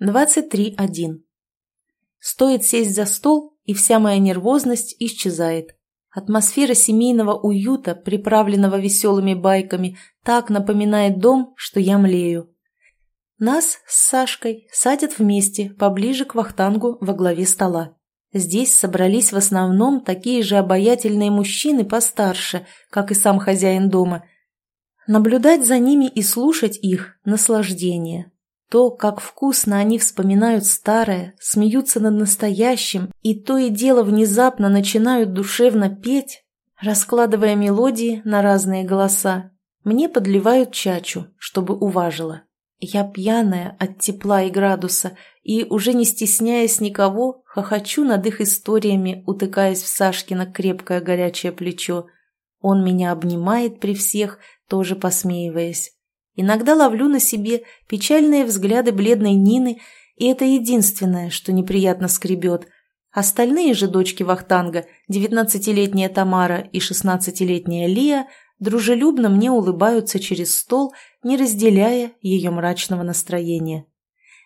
23.1. Стоит сесть за стол, и вся моя нервозность исчезает. Атмосфера семейного уюта, приправленного веселыми байками, так напоминает дом, что я млею. Нас с Сашкой садят вместе, поближе к вахтангу во главе стола. Здесь собрались в основном такие же обаятельные мужчины постарше, как и сам хозяин дома. Наблюдать за ними и слушать их – наслаждение. То, как вкусно они вспоминают старое, смеются над настоящим и то и дело внезапно начинают душевно петь, раскладывая мелодии на разные голоса. Мне подливают чачу, чтобы уважила. Я пьяная от тепла и градуса, и, уже не стесняясь никого, хохочу над их историями, утыкаясь в Сашкино крепкое горячее плечо. Он меня обнимает при всех, тоже посмеиваясь. Иногда ловлю на себе печальные взгляды бледной Нины, и это единственное, что неприятно скребет. Остальные же дочки Вахтанга, девятнадцатилетняя Тамара и шестнадцатилетняя Лия, дружелюбно мне улыбаются через стол, не разделяя ее мрачного настроения.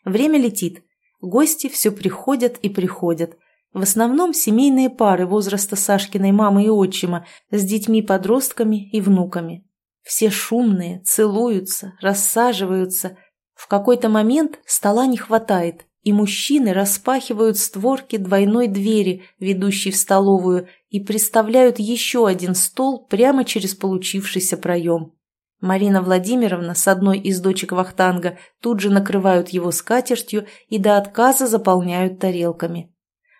Время летит. Гости все приходят и приходят. В основном семейные пары возраста Сашкиной мамы и отчима с детьми-подростками и внуками. Все шумные, целуются, рассаживаются. В какой-то момент стола не хватает, и мужчины распахивают створки двойной двери, ведущей в столовую, и представляют еще один стол прямо через получившийся проем. Марина Владимировна с одной из дочек Вахтанга тут же накрывают его скатертью и до отказа заполняют тарелками.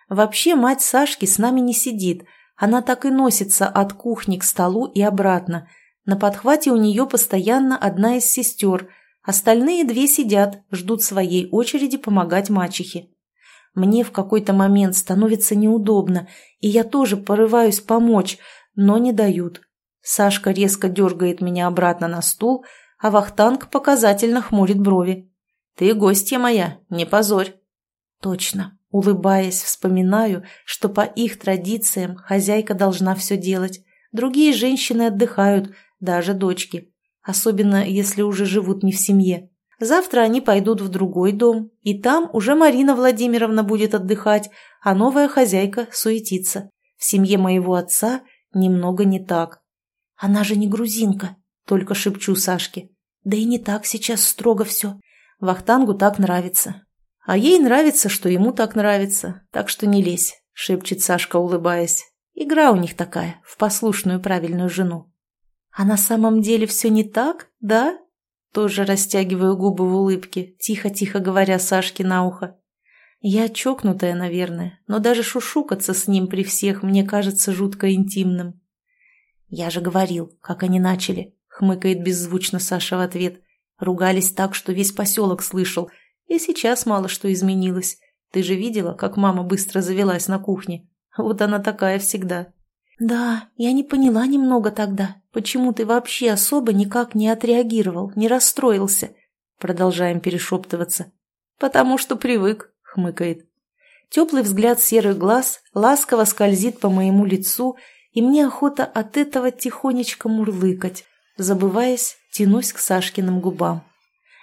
Вообще мать Сашки с нами не сидит, она так и носится от кухни к столу и обратно – на подхвате у нее постоянно одна из сестер, остальные две сидят, ждут своей очереди помогать мачехе. Мне в какой-то момент становится неудобно, и я тоже порываюсь помочь, но не дают. Сашка резко дергает меня обратно на стул, а Вахтанг показательно хмурит брови. «Ты гостья моя, не позорь». «Точно». Улыбаясь, вспоминаю, что по их традициям хозяйка должна все делать. Другие женщины отдыхают, даже дочки, особенно если уже живут не в семье. Завтра они пойдут в другой дом, и там уже Марина Владимировна будет отдыхать, а новая хозяйка суетится. В семье моего отца немного не так. Она же не грузинка, только шепчу Сашке. Да и не так сейчас строго все. Вахтангу так нравится. А ей нравится, что ему так нравится, так что не лезь, шепчет Сашка, улыбаясь. Игра у них такая, в послушную правильную жену. «А на самом деле все не так, да?» Тоже растягиваю губы в улыбке, тихо-тихо говоря Сашке на ухо. Я чокнутая, наверное, но даже шушукаться с ним при всех мне кажется жутко интимным. «Я же говорил, как они начали», — хмыкает беззвучно Саша в ответ. Ругались так, что весь поселок слышал, и сейчас мало что изменилось. Ты же видела, как мама быстро завелась на кухне? Вот она такая всегда. «Да, я не поняла немного тогда, почему ты вообще особо никак не отреагировал, не расстроился?» Продолжаем перешептываться. «Потому что привык», — хмыкает. Теплый взгляд серых глаз ласково скользит по моему лицу, и мне охота от этого тихонечко мурлыкать. Забываясь, тянусь к Сашкиным губам.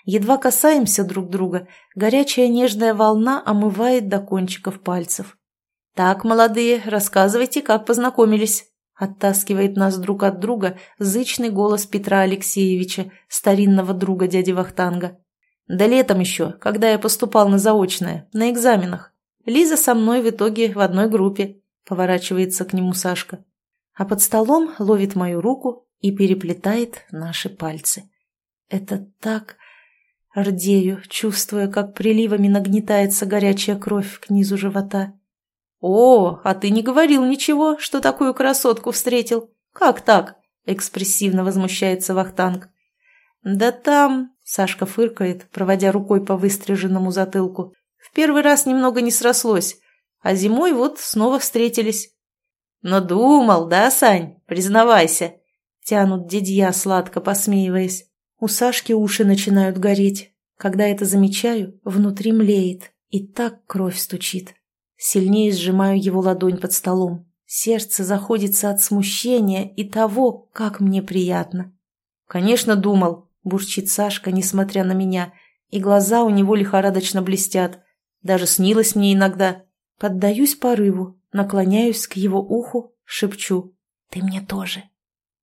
Едва касаемся друг друга, горячая нежная волна омывает до кончиков пальцев. «Так, молодые, рассказывайте, как познакомились», — оттаскивает нас друг от друга зычный голос Петра Алексеевича, старинного друга дяди Вахтанга. «Да летом еще, когда я поступал на заочное, на экзаменах. Лиза со мной в итоге в одной группе», — поворачивается к нему Сашка. А под столом ловит мою руку и переплетает наши пальцы. Это так... Рдею, чувствуя, как приливами нагнетается горячая кровь к низу живота. «О, а ты не говорил ничего, что такую красотку встретил. Как так?» – экспрессивно возмущается Вахтанг. «Да там...» – Сашка фыркает, проводя рукой по выстриженному затылку. «В первый раз немного не срослось, а зимой вот снова встретились». «Но думал, да, Сань? Признавайся!» – тянут дедья, сладко посмеиваясь. У Сашки уши начинают гореть. Когда это замечаю, внутри млеет, и так кровь стучит. Сильнее сжимаю его ладонь под столом. Сердце заходится от смущения и того, как мне приятно. «Конечно, думал», — бурчит Сашка, несмотря на меня, И глаза у него лихорадочно блестят. Даже снилось мне иногда. Поддаюсь порыву, наклоняюсь к его уху, шепчу. «Ты мне тоже».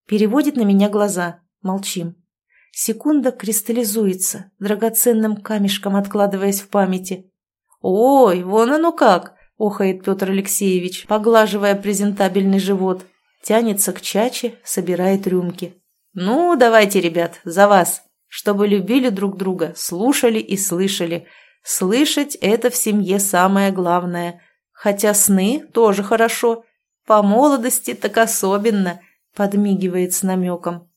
Переводит на меня глаза. Молчим. Секунда кристаллизуется, драгоценным камешком откладываясь в памяти. «Ой, вон оно как!» – охает Петр Алексеевич, поглаживая презентабельный живот. Тянется к чаче, собирает рюмки. «Ну, давайте, ребят, за вас, чтобы любили друг друга, слушали и слышали. Слышать – это в семье самое главное. Хотя сны тоже хорошо. По молодости так особенно», – подмигивает с намеком.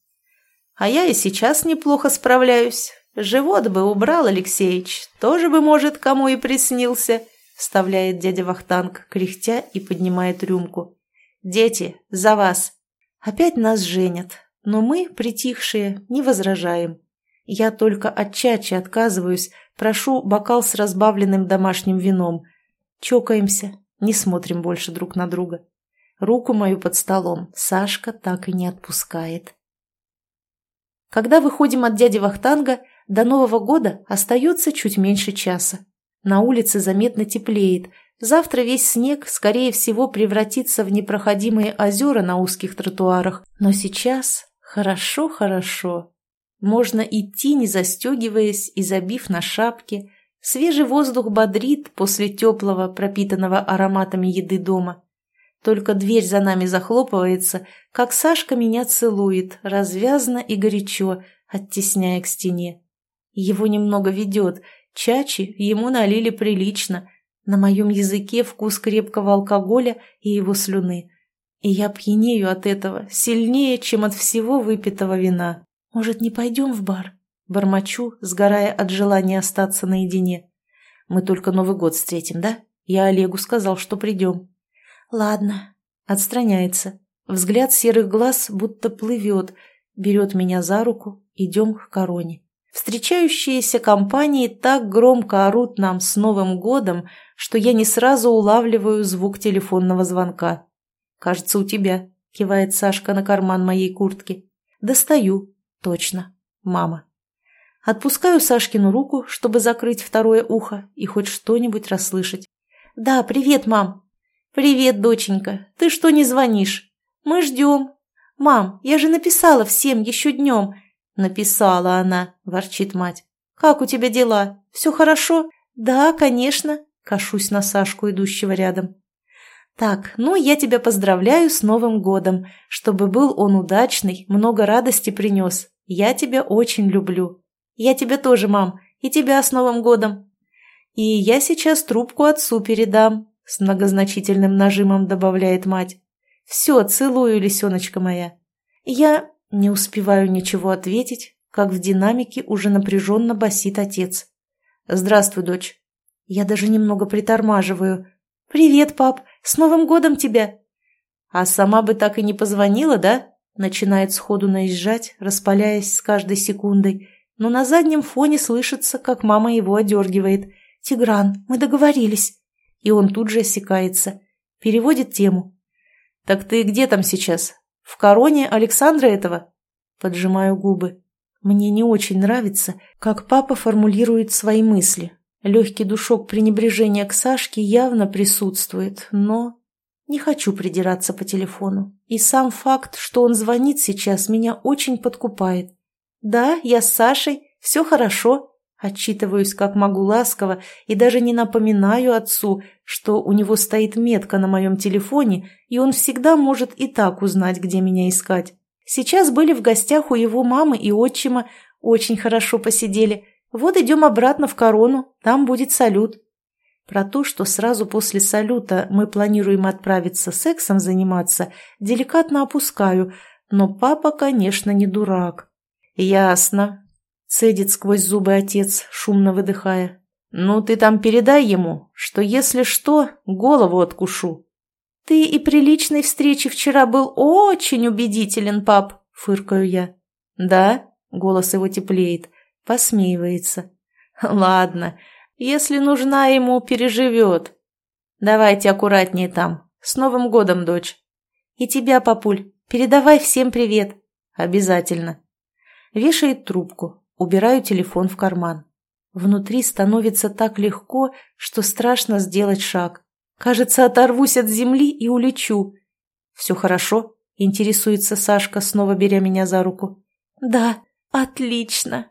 «А я и сейчас неплохо справляюсь. Живот бы убрал Алексеич, тоже бы, может, кому и приснился», – вставляет дядя Вахтанг, кряхтя и поднимает рюмку. «Дети, за вас!» Опять нас женят, но мы, притихшие, не возражаем. Я только от чачи отказываюсь, прошу бокал с разбавленным домашним вином. Чокаемся, не смотрим больше друг на друга. Руку мою под столом Сашка так и не отпускает. Когда выходим от дяди Вахтанга, до Нового года остается чуть меньше часа. На улице заметно теплеет, Завтра весь снег, скорее всего, превратится в непроходимые озера на узких тротуарах. Но сейчас хорошо-хорошо. Можно идти, не застегиваясь и забив на шапки. Свежий воздух бодрит после теплого, пропитанного ароматами еды дома. Только дверь за нами захлопывается, как Сашка меня целует, развязно и горячо, оттесняя к стене. Его немного ведет, чачи ему налили прилично – на моем языке вкус крепкого алкоголя и его слюны. И я пьянею от этого сильнее, чем от всего выпитого вина. Может, не пойдем в бар? Бормочу, сгорая от желания остаться наедине. Мы только Новый год встретим, да? Я Олегу сказал, что придем. Ладно. Отстраняется. Взгляд серых глаз будто плывет, берет меня за руку, идем к короне. Встречающиеся компании так громко орут нам с Новым годом, что я не сразу улавливаю звук телефонного звонка. «Кажется, у тебя», — кивает Сашка на карман моей куртки. «Достаю». «Точно. Мама». Отпускаю Сашкину руку, чтобы закрыть второе ухо и хоть что-нибудь расслышать. «Да, привет, мам». «Привет, доченька. Ты что не звонишь?» «Мы ждем». «Мам, я же написала всем еще днем». «Написала она», – ворчит мать. «Как у тебя дела? Все хорошо?» «Да, конечно», Кашусь на Сашку, идущего рядом. «Так, ну я тебя поздравляю с Новым годом, чтобы был он удачный, много радости принес. Я тебя очень люблю. Я тебя тоже, мам, и тебя с Новым годом. И я сейчас трубку отцу передам», — с многозначительным нажимом добавляет мать. «Все, целую, лисеночка моя». Я не успеваю ничего ответить, как в динамике уже напряженно басит отец. «Здравствуй, дочь. Я даже немного притормаживаю. «Привет, пап! С Новым годом тебя!» «А сама бы так и не позвонила, да?» Начинает сходу наезжать, распаляясь с каждой секундой. Но на заднем фоне слышится, как мама его одергивает. «Тигран, мы договорились!» И он тут же осекается. Переводит тему. «Так ты где там сейчас? В короне Александра этого?» Поджимаю губы. Мне не очень нравится, как папа формулирует свои мысли, Легкий душок пренебрежения к Сашке явно присутствует, но... Не хочу придираться по телефону. И сам факт, что он звонит сейчас, меня очень подкупает. «Да, я с Сашей, все хорошо», Отчитываюсь как могу ласково и даже не напоминаю отцу, что у него стоит метка на моем телефоне, и он всегда может и так узнать, где меня искать. Сейчас были в гостях у его мамы и отчима, очень хорошо посидели. Вот идем обратно в корону, там будет салют. Про то, что сразу после салюта мы планируем отправиться сексом заниматься, деликатно опускаю, но папа, конечно, не дурак. «Ясно», — цедит сквозь зубы отец, шумно выдыхая. «Ну, ты там передай ему, что если что, голову откушу». «Ты и при личной встрече вчера был очень убедителен, пап», — фыркаю я. «Да?» — голос его теплеет. Посмеивается. Ладно, если нужна ему, переживет. Давайте аккуратнее там. С Новым годом, дочь. И тебя, папуль, передавай всем привет. Обязательно. Вешает трубку. Убираю телефон в карман. Внутри становится так легко, что страшно сделать шаг. Кажется, оторвусь от земли и улечу. «Все хорошо?» – интересуется Сашка, снова беря меня за руку. «Да, отлично!»